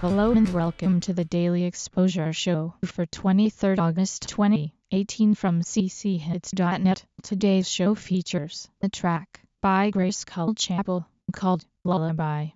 Hello and welcome to the Daily Exposure Show for 23 August 2018 from cchits.net. Today's show features the track by Grace Cull Chapel called Lullaby.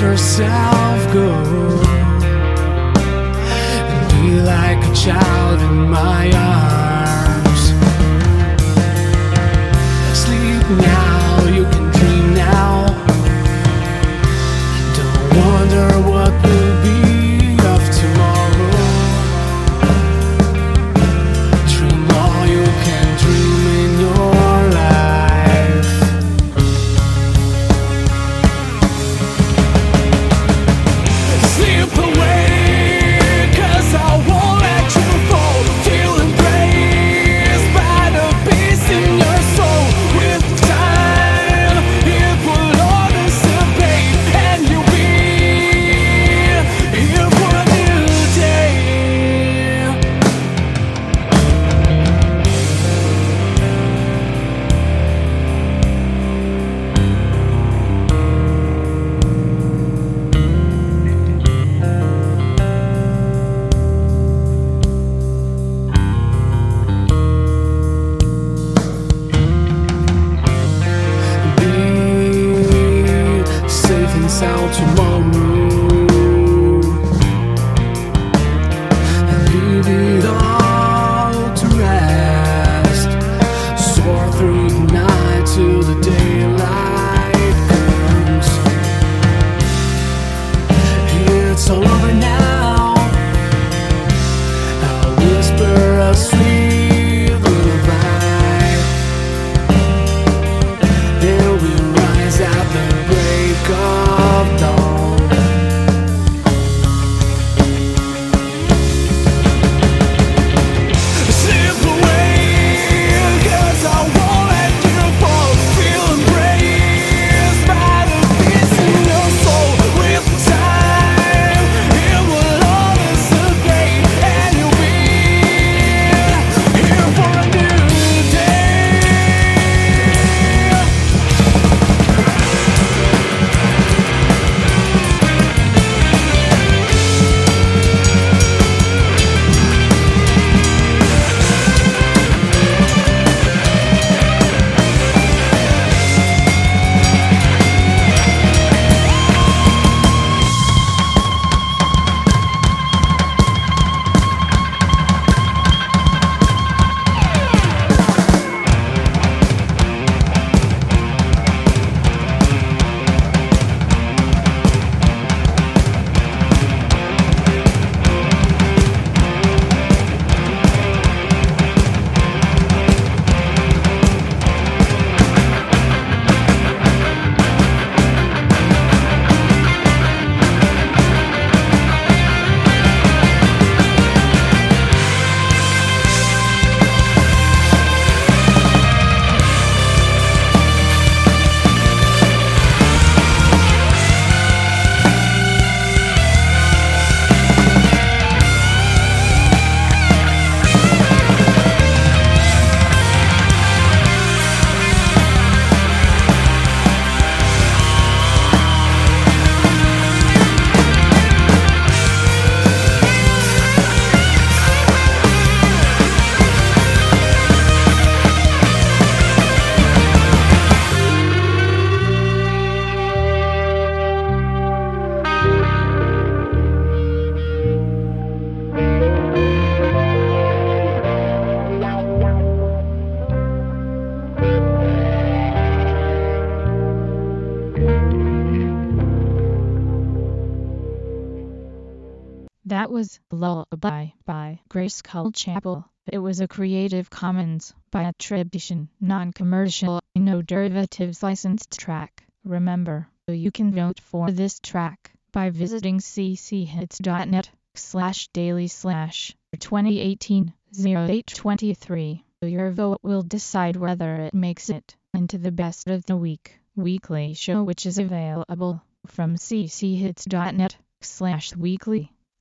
yourself go and be like a child in my about tomorrow. And leave it was Lullaby by Grace Kull Chapel. It was a Creative Commons by attribution, non-commercial, no derivatives licensed track. Remember, you can vote for this track by visiting cchits.net slash daily slash 2018 0823. Your vote will decide whether it makes it into the best of the week weekly show which is available from cchits.net slash weekly.